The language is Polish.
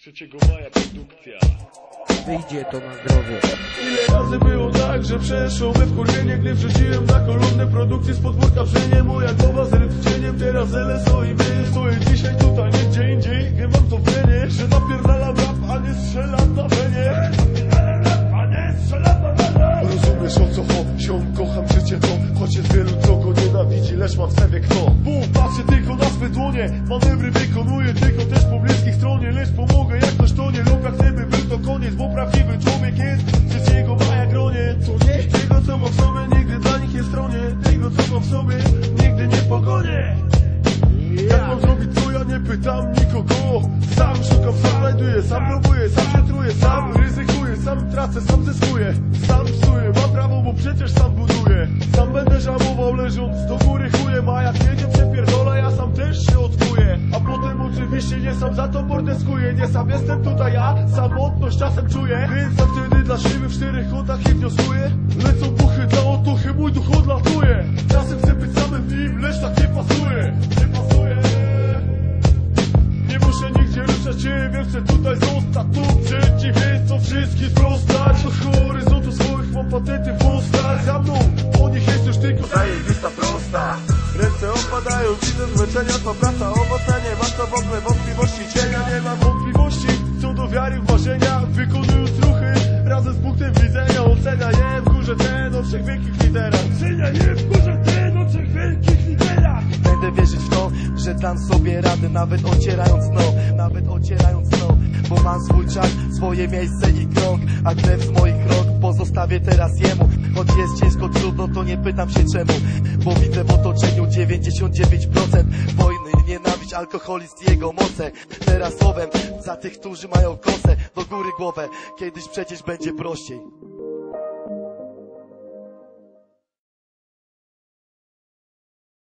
3 maja produkcja. Wyjdzie to na zdrowie. Ile razy było tak, że przeszło we wkurwienie Gdy wrzuciłem na kolumnę produkcję z podwórka Przenie moja głowa z rtcieniem Teraz LSO i my Stoję dzisiaj tutaj, nie gdzie indziej Gdy mam to w wenie, że napierdalam rap A nie strzelam na wenie A nie strzelam na wenie Rozumiesz o co chodzi, kocham życie to Choć jest wielu, co go nienawidzi Lecz mam w sobie kto Bum, patrzę tylko na swe dłonie. Manewry wykonuję tylko też po bliskiej stronie Lecz pomogę jak ktoś to nie lub jak był to koniec Bo prawdziwy człowiek jest wszystkiego maja gronie. Co nie? Tego co mam w sobie nigdy dla nich nie stronię. Tego co mam w sobie nigdy nie pogonię. Jak mam zrobić co ja nie pytam nikogo. Sam szukam, sam znajduję, sam próbuję, Nie sam jestem tutaj ja, samotność czasem czuję. Więc wtedy dla siebie w czterech kątach i wnioskuję. Lecą buchy dla otuchy, mój duch odlatuje. Czasem chcę być samym nim, lecz tak nie pasuje. Nie pasuje. Nie muszę nigdzie ruszać się, wiem, chcę tutaj zostać. Tu przeciwieństwo wszystkich sprostać Od horyzontu swoich mam patenty ustach. Za mną, po nich jest już tylko zajebista prosta. Ręce opadają, widzę zmęczenia To praca owocna, nie mam to w ogóle wątpliwości trzech wielkich liderach Ocenia je w górze ten o trzech wielkich liderach. Będę wierzyć w to, że dam sobie radę Nawet ocierając no, nawet ocierając no Bo mam swój czas, swoje miejsce i krąg A krew z moich rąk pozostawię teraz jemu. Choć jest ciężko, trudno, to nie pytam się czemu Bo widzę w otoczeniu 99% Wojny, nienawiść, alkoholizm i jego moce. Teraz słowem, za tych, którzy mają kosę Do góry głowę, kiedyś przecież będzie prościej